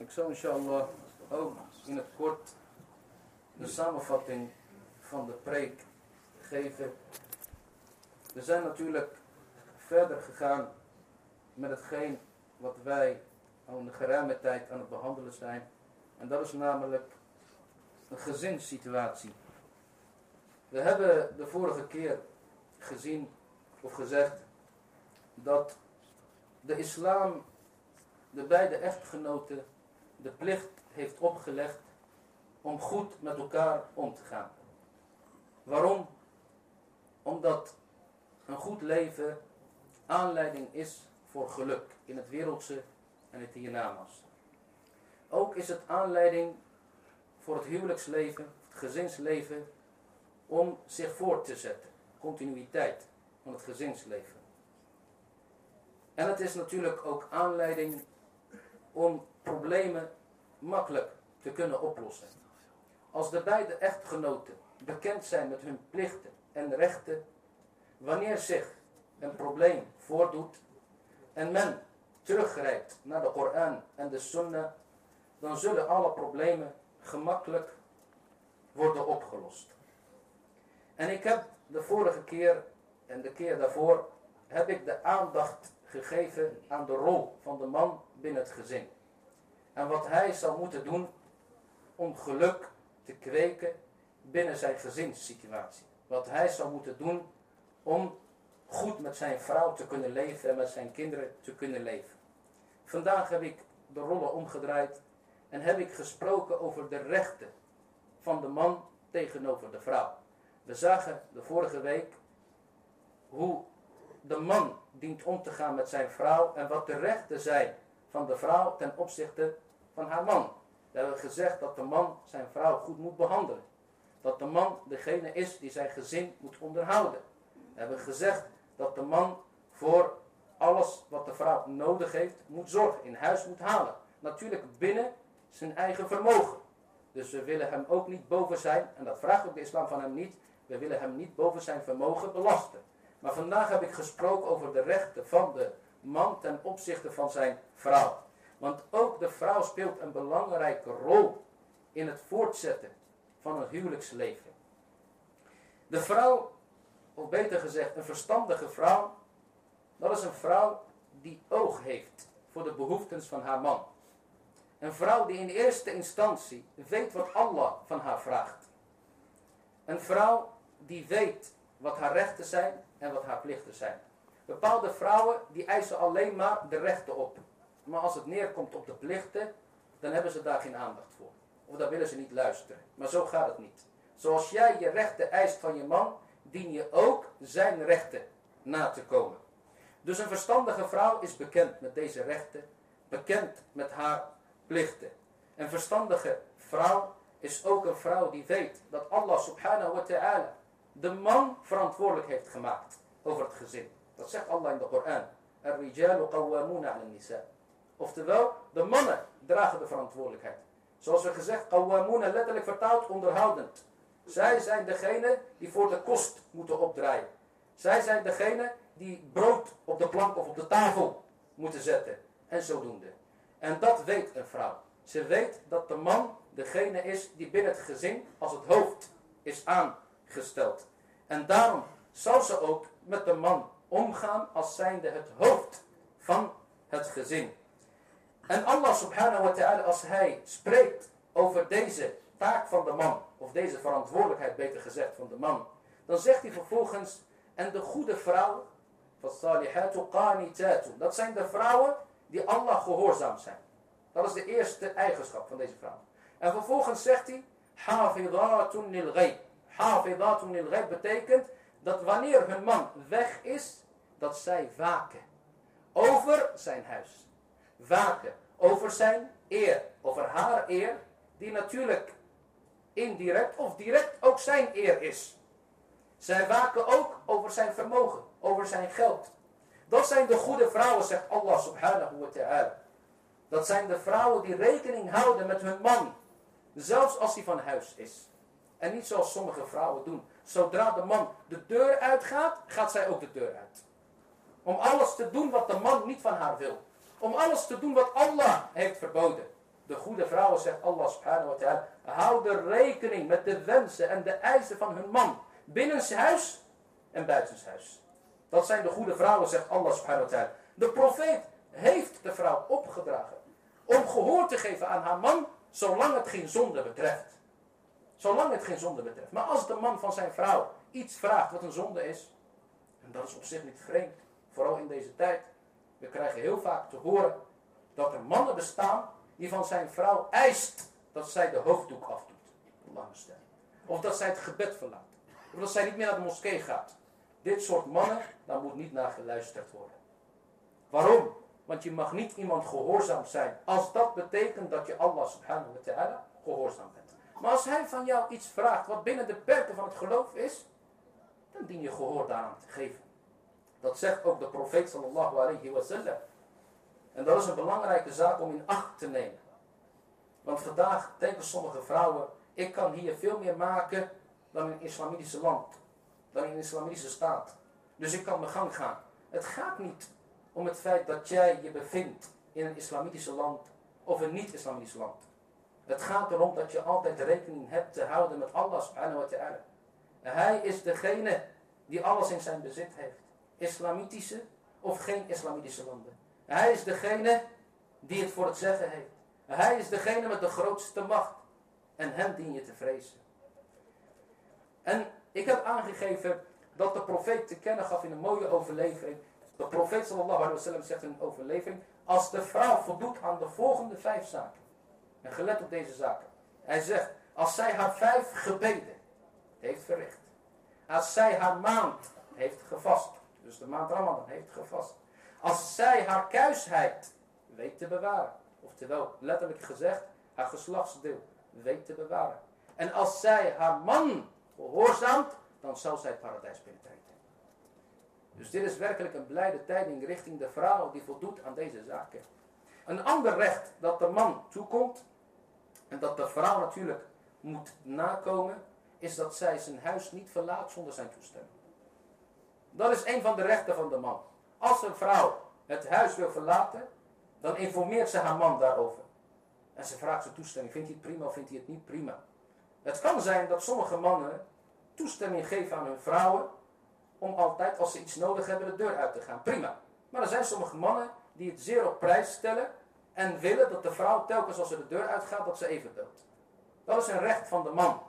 Ik zal inshallah ook in het kort de samenvatting van de preek geven. We zijn natuurlijk verder gegaan met hetgeen wat wij al een geruime tijd aan het behandelen zijn. En dat is namelijk een gezinssituatie. We hebben de vorige keer gezien of gezegd dat de islam de beide echtgenoten de plicht heeft opgelegd om goed met elkaar om te gaan. Waarom? Omdat een goed leven aanleiding is voor geluk in het wereldse en het hiernamaals. Ook is het aanleiding voor het huwelijksleven, het gezinsleven, om zich voort te zetten. Continuïteit van het gezinsleven. En het is natuurlijk ook aanleiding om problemen makkelijk te kunnen oplossen. Als de beide echtgenoten bekend zijn met hun plichten en rechten, wanneer zich een probleem voordoet en men teruggrijpt naar de Koran en de Sunnah, dan zullen alle problemen gemakkelijk worden opgelost. En ik heb de vorige keer en de keer daarvoor heb ik de aandacht gegeven aan de rol van de man binnen het gezin. En wat hij zou moeten doen om geluk te kweken binnen zijn gezinssituatie. Wat hij zou moeten doen om goed met zijn vrouw te kunnen leven en met zijn kinderen te kunnen leven. Vandaag heb ik de rollen omgedraaid en heb ik gesproken over de rechten van de man tegenover de vrouw. We zagen de vorige week hoe de man dient om te gaan met zijn vrouw en wat de rechten zijn van de vrouw ten opzichte van haar man. We hebben gezegd dat de man zijn vrouw goed moet behandelen. Dat de man degene is die zijn gezin moet onderhouden. We hebben gezegd dat de man voor alles wat de vrouw nodig heeft moet zorgen, in huis moet halen. Natuurlijk binnen zijn eigen vermogen. Dus we willen hem ook niet boven zijn, en dat vraagt ook de islam van hem niet, we willen hem niet boven zijn vermogen belasten. Maar vandaag heb ik gesproken over de rechten van de man ten opzichte van zijn vrouw. Want ook de vrouw speelt een belangrijke rol in het voortzetten van een huwelijksleven. De vrouw, of beter gezegd een verstandige vrouw, dat is een vrouw die oog heeft voor de behoeftes van haar man. Een vrouw die in eerste instantie weet wat Allah van haar vraagt. Een vrouw die weet wat haar rechten zijn en wat haar plichten zijn. Bepaalde vrouwen die eisen alleen maar de rechten op. Maar als het neerkomt op de plichten, dan hebben ze daar geen aandacht voor. Of dan willen ze niet luisteren. Maar zo gaat het niet. Zoals jij je rechten eist van je man, dien je ook zijn rechten na te komen. Dus een verstandige vrouw is bekend met deze rechten, bekend met haar plichten. Een verstandige vrouw is ook een vrouw die weet dat Allah subhanahu wa ta'ala de man verantwoordelijk heeft gemaakt over het gezin. Dat zegt Allah in de Koran. Ar-rijalu qawwamuna ala nisa. Oftewel, de mannen dragen de verantwoordelijkheid. Zoals we gezegd, qawwamuna letterlijk vertaald onderhoudend. Zij zijn degene die voor de kost moeten opdraaien. Zij zijn degene die brood op de plank of op de tafel moeten zetten. En zodoende. En dat weet een vrouw. Ze weet dat de man degene is die binnen het gezin als het hoofd is aangesteld. En daarom zal ze ook met de man omgaan als zijnde het hoofd van het gezin. En Allah subhanahu wa ta'ala als hij spreekt over deze taak van de man, of deze verantwoordelijkheid beter gezegd van de man, dan zegt hij vervolgens, en de goede vrouw, dat zijn de vrouwen die Allah gehoorzaam zijn. Dat is de eerste eigenschap van deze vrouw. En vervolgens zegt hij, hafidatun lil ghaib. Hafidatun lil ghaib betekent dat wanneer hun man weg is, dat zij waken over zijn huis. Waken over zijn eer, over haar eer, die natuurlijk indirect of direct ook zijn eer is. Zij waken ook over zijn vermogen, over zijn geld. Dat zijn de goede vrouwen, zegt Allah subhanahu wa ta'ala. Dat zijn de vrouwen die rekening houden met hun man. Zelfs als hij van huis is. En niet zoals sommige vrouwen doen. Zodra de man de deur uitgaat, gaat zij ook de deur uit. Om alles te doen wat de man niet van haar wil. Om alles te doen wat Allah heeft verboden. De goede vrouwen, zegt Allah subhanahu wa ta'ala, houden rekening met de wensen en de eisen van hun man. Binnenshuis en buitenshuis. Dat zijn de goede vrouwen, zegt Allah subhanahu wa ta'ala. De profeet heeft de vrouw opgedragen om gehoor te geven aan haar man, zolang het geen zonde betreft. Zolang het geen zonde betreft. Maar als de man van zijn vrouw iets vraagt wat een zonde is, en dat is op zich niet vreemd, vooral in deze tijd. We krijgen heel vaak te horen dat er mannen bestaan die van zijn vrouw eist dat zij de hoofddoek afdoet. Of dat zij het gebed verlaat. Of dat zij niet meer naar de moskee gaat. Dit soort mannen, daar moet niet naar geluisterd worden. Waarom? Want je mag niet iemand gehoorzaam zijn. Als dat betekent dat je Allah subhanahu wa ta'ala gehoorzaam bent. Maar als hij van jou iets vraagt wat binnen de perken van het geloof is. Dan dien je gehoor daaraan te geven. Dat zegt ook de profeet sallallahu alayhi wa sallam. En dat is een belangrijke zaak om in acht te nemen. Want vandaag denken sommige vrouwen, ik kan hier veel meer maken dan in een islamitische land. Dan in een islamitische staat. Dus ik kan mijn gang gaan. Het gaat niet om het feit dat jij je bevindt in een islamitische land of een niet-islamitisch land. Het gaat erom dat je altijd rekening hebt te houden met Allah subhanahu wa ta'ala. Hij is degene die alles in zijn bezit heeft. Islamitische of geen islamitische landen. Hij is degene die het voor het zeggen heeft. Hij is degene met de grootste macht. En hem dien je te vrezen. En ik heb aangegeven dat de profeet te kennen gaf in een mooie overlevering. De profeet sallallahu alaihi wasallam zegt in een overlevering. Als de vrouw voldoet aan de volgende vijf zaken. En gelet op deze zaken. Hij zegt. Als zij haar vijf gebeden heeft verricht. Als zij haar maand heeft gevast. Dus de maand Ramadan heeft gevast. Als zij haar kuisheid weet te bewaren. Oftewel, letterlijk gezegd, haar geslachtsdeel weet te bewaren. En als zij haar man gehoorzaamt, dan zal zij paradijs binnentreden. Dus dit is werkelijk een blijde tijding richting de vrouw die voldoet aan deze zaken. Een ander recht dat de man toekomt, en dat de vrouw natuurlijk moet nakomen, is dat zij zijn huis niet verlaat zonder zijn toestemming. Dat is een van de rechten van de man. Als een vrouw het huis wil verlaten, dan informeert ze haar man daarover. En ze vraagt zijn toestemming. Vindt hij het prima of vindt hij het niet prima? Het kan zijn dat sommige mannen toestemming geven aan hun vrouwen om altijd, als ze iets nodig hebben, de deur uit te gaan. Prima. Maar er zijn sommige mannen die het zeer op prijs stellen en willen dat de vrouw telkens als ze de deur uitgaat, dat ze even belt. Dat is een recht van de man.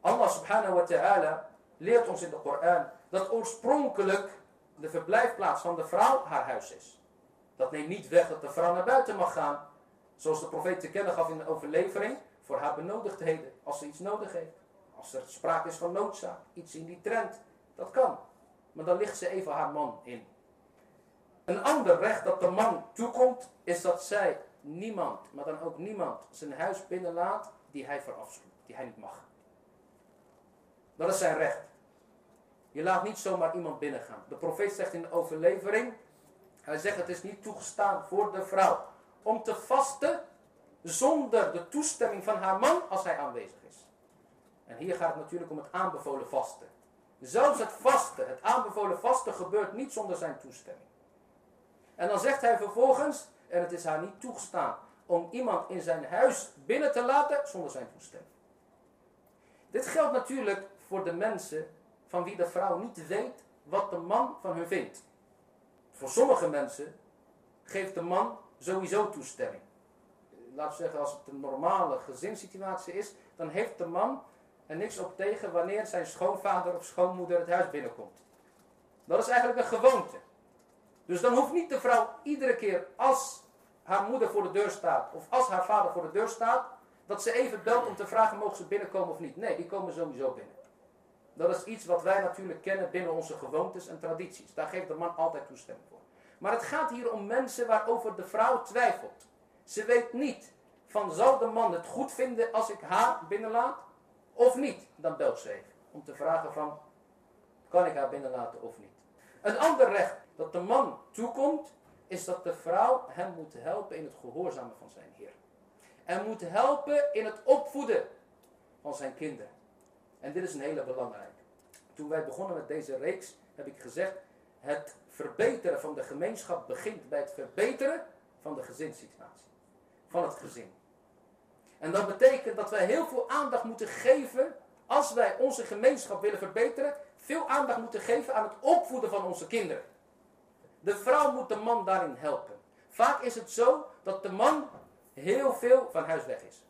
Allah subhanahu wa ta'ala leert ons in de Koran dat oorspronkelijk de verblijfplaats van de vrouw haar huis is. Dat neemt niet weg dat de vrouw naar buiten mag gaan. Zoals de profeet te kennen gaf in de overlevering. Voor haar benodigdheden. Als ze iets nodig heeft. Als er sprake is van noodzaak. Iets in die trend. Dat kan. Maar dan ligt ze even haar man in. Een ander recht dat de man toekomt. Is dat zij niemand. Maar dan ook niemand zijn huis binnenlaat. Die hij verafschuwt. Die hij niet mag. Dat is zijn recht. Je laat niet zomaar iemand binnengaan. De profeet zegt in de overlevering. Hij zegt het is niet toegestaan voor de vrouw. Om te vasten zonder de toestemming van haar man als hij aanwezig is. En hier gaat het natuurlijk om het aanbevolen vasten. Zelfs het vasten, het aanbevolen vasten gebeurt niet zonder zijn toestemming. En dan zegt hij vervolgens, en het is haar niet toegestaan om iemand in zijn huis binnen te laten zonder zijn toestemming. Dit geldt natuurlijk voor de mensen van wie de vrouw niet weet wat de man van hun vindt. Voor sommige mensen geeft de man sowieso toestemming. Laten we zeggen, als het een normale gezinssituatie is, dan heeft de man er niks op tegen wanneer zijn schoonvader of schoonmoeder het huis binnenkomt. Dat is eigenlijk een gewoonte. Dus dan hoeft niet de vrouw iedere keer als haar moeder voor de deur staat, of als haar vader voor de deur staat, dat ze even belt om te vragen, mogen ze binnenkomen of niet. Nee, die komen sowieso binnen. Dat is iets wat wij natuurlijk kennen binnen onze gewoontes en tradities. Daar geeft de man altijd toestemming voor. Maar het gaat hier om mensen waarover de vrouw twijfelt. Ze weet niet van zal de man het goed vinden als ik haar binnenlaat of niet. Dan belt ze even om te vragen van kan ik haar binnenlaten of niet. Een ander recht dat de man toekomt is dat de vrouw hem moet helpen in het gehoorzamen van zijn Heer. En moet helpen in het opvoeden van zijn kinderen. En dit is een hele belangrijke. Toen wij begonnen met deze reeks heb ik gezegd, het verbeteren van de gemeenschap begint bij het verbeteren van de gezinssituatie. van het gezin. En dat betekent dat wij heel veel aandacht moeten geven, als wij onze gemeenschap willen verbeteren, veel aandacht moeten geven aan het opvoeden van onze kinderen. De vrouw moet de man daarin helpen. Vaak is het zo dat de man heel veel van huis weg is.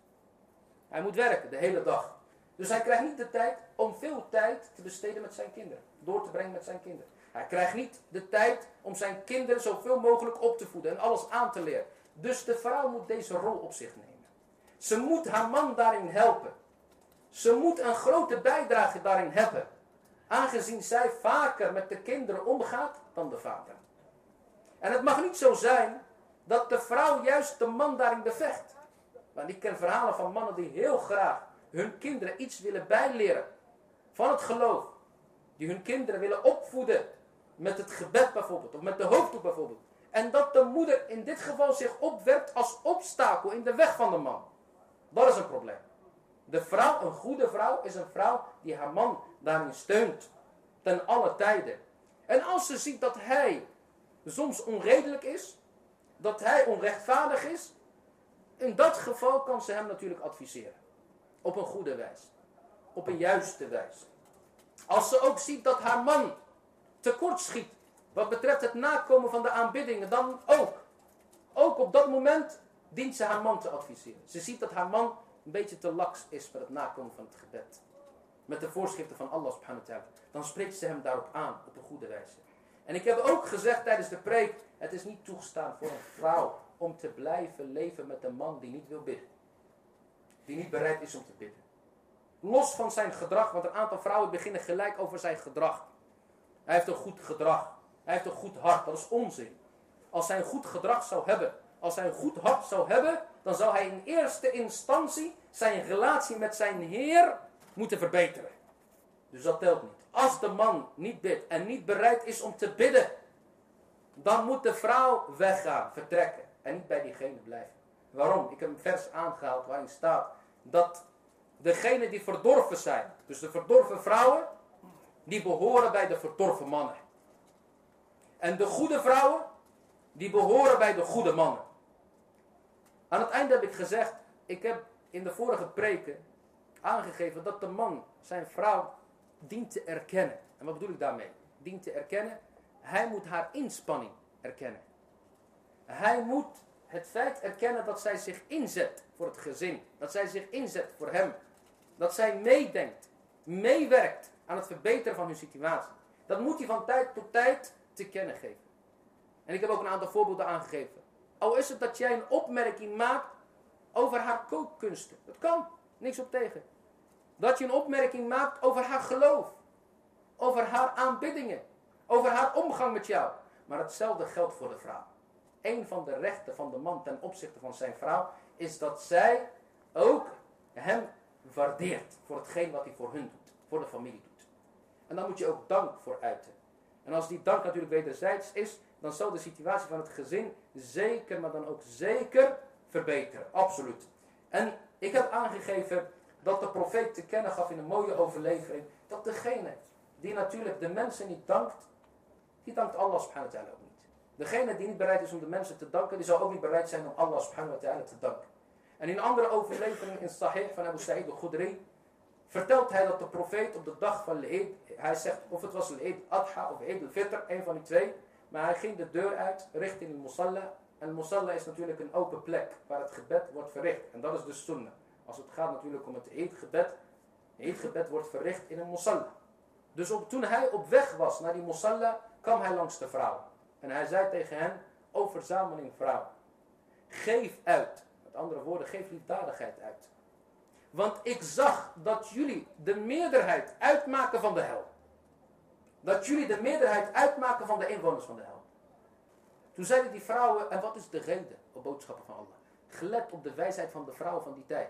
Hij moet werken de hele dag. Dus hij krijgt niet de tijd om veel tijd te besteden met zijn kinderen. Door te brengen met zijn kinderen. Hij krijgt niet de tijd om zijn kinderen zoveel mogelijk op te voeden en alles aan te leren. Dus de vrouw moet deze rol op zich nemen. Ze moet haar man daarin helpen. Ze moet een grote bijdrage daarin hebben. Aangezien zij vaker met de kinderen omgaat dan de vader. En het mag niet zo zijn dat de vrouw juist de man daarin bevecht. Want ik ken verhalen van mannen die heel graag hun kinderen iets willen bijleren. Van het geloof. Die hun kinderen willen opvoeden. Met het gebed bijvoorbeeld. Of met de hoofddoek bijvoorbeeld. En dat de moeder in dit geval zich opwerpt als obstakel in de weg van de man. Dat is een probleem. De vrouw, een goede vrouw, is een vrouw die haar man daarin steunt. Ten alle tijden. En als ze ziet dat hij soms onredelijk is, dat hij onrechtvaardig is, in dat geval kan ze hem natuurlijk adviseren. Op een goede wijze. Op een juiste wijze. Als ze ook ziet dat haar man tekort schiet wat betreft het nakomen van de aanbiddingen, dan ook. Ook op dat moment dient ze haar man te adviseren. Ze ziet dat haar man een beetje te laks is met het nakomen van het gebed. Met de voorschriften van Allah subhanahu wa ta'ala. Dan spreekt ze hem daarop aan op een goede wijze. En ik heb ook gezegd tijdens de preek, het is niet toegestaan voor een vrouw om te blijven leven met een man die niet wil bidden. Die niet bereid is om te bidden. Los van zijn gedrag, want een aantal vrouwen beginnen gelijk over zijn gedrag. Hij heeft een goed gedrag. Hij heeft een goed hart. Dat is onzin. Als hij een goed gedrag zou hebben, als hij een goed hart zou hebben, dan zou hij in eerste instantie zijn relatie met zijn Heer moeten verbeteren. Dus dat telt niet. Als de man niet bidt en niet bereid is om te bidden, dan moet de vrouw weggaan, vertrekken en niet bij diegene blijven. Waarom? Ik heb een vers aangehaald waarin staat dat degenen die verdorven zijn, dus de verdorven vrouwen, die behoren bij de verdorven mannen. En de goede vrouwen, die behoren bij de goede mannen. Aan het einde heb ik gezegd, ik heb in de vorige preken aangegeven dat de man zijn vrouw dient te erkennen. En wat bedoel ik daarmee? Dient te erkennen. Hij moet haar inspanning erkennen. Hij moet het feit erkennen dat zij zich inzet voor het gezin. Dat zij zich inzet voor hem. Dat zij meedenkt, meewerkt aan het verbeteren van hun situatie. Dat moet hij van tijd tot tijd te kennen geven. En ik heb ook een aantal voorbeelden aangegeven. Al is het dat jij een opmerking maakt over haar kookkunsten. Dat kan, niks op tegen. Dat je een opmerking maakt over haar geloof. Over haar aanbiddingen. Over haar omgang met jou. Maar hetzelfde geldt voor de vrouw. Een van de rechten van de man ten opzichte van zijn vrouw is dat zij ook hem waardeert voor hetgeen wat hij voor hun doet. Voor de familie doet. En daar moet je ook dank voor uiten. En als die dank natuurlijk wederzijds is, dan zal de situatie van het gezin zeker, maar dan ook zeker verbeteren. Absoluut. En ik heb aangegeven dat de profeet te kennen gaf in een mooie overlevering, dat degene die natuurlijk de mensen niet dankt, die dankt Allah subhanahu wa ta'ala ook niet. Degene die niet bereid is om de mensen te danken, die zal ook niet bereid zijn om Allah subhanahu wa ta'ala te danken. En in andere overleveringen in Sahih van Abu Sa'id al-Khudri, vertelt hij dat de profeet op de dag van Eid, hij zegt of het was Eid Adha of Eid al-Fitr, een van die twee, maar hij ging de deur uit richting de Musalla. En Musalla is natuurlijk een open plek waar het gebed wordt verricht. En dat is de sunnah. Als het gaat natuurlijk om het eetgebed. Het eetgebed wordt verricht in een Musalla. Dus toen hij op weg was naar die Musalla, kwam hij langs de vrouw. En hij zei tegen hen, o verzameling vrouw, geef uit. Met andere woorden, geef liefdadigheid uit. Want ik zag dat jullie de meerderheid uitmaken van de hel. Dat jullie de meerderheid uitmaken van de inwoners van de hel. Toen zeiden die vrouwen, en wat is de reden op boodschappen van Allah? Gelet op de wijsheid van de vrouwen van die tijd.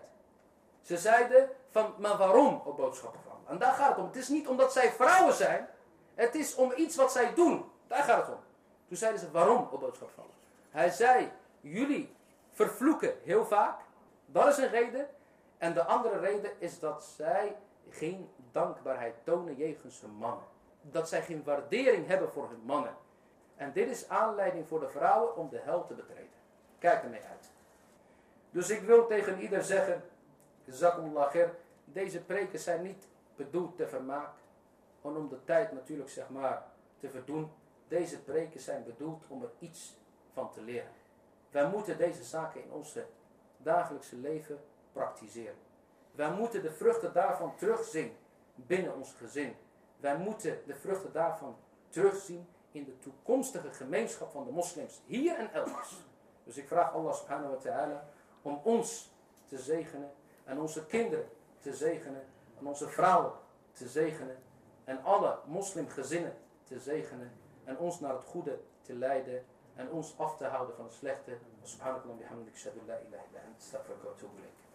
Ze zeiden van, maar waarom op boodschappen van? En daar gaat het om. Het is niet omdat zij vrouwen zijn. Het is om iets wat zij doen. Daar gaat het om. Toen zeiden ze, waarom op boodschappen van Allah? Hij zei, jullie vervloeken heel vaak. Dat is een reden. En de andere reden is dat zij geen dankbaarheid tonen jegens hun mannen. Dat zij geen waardering hebben voor hun mannen. En dit is aanleiding voor de vrouwen om de hel te betreden. Kijk ermee uit. Dus ik wil tegen ieder zeggen, Zakumullah khair, deze preken zijn niet bedoeld te vermaak. En om de tijd natuurlijk zeg maar te verdoen. Deze preken zijn bedoeld om er iets van te leren. Wij moeten deze zaken in onze dagelijkse leven praktiseren. Wij moeten de vruchten daarvan terugzien binnen ons gezin. Wij moeten de vruchten daarvan terugzien in de toekomstige gemeenschap van de moslims, hier en elders. Dus ik vraag Allah subhanahu wa ta'ala om ons te zegenen en onze kinderen te zegenen en onze vrouwen te zegenen en alle moslimgezinnen te zegenen en ons naar het goede te leiden en ons af te houden van het slechte. Subhanakallah bihamdik shadu la ilaha illa wa atubu ilayk.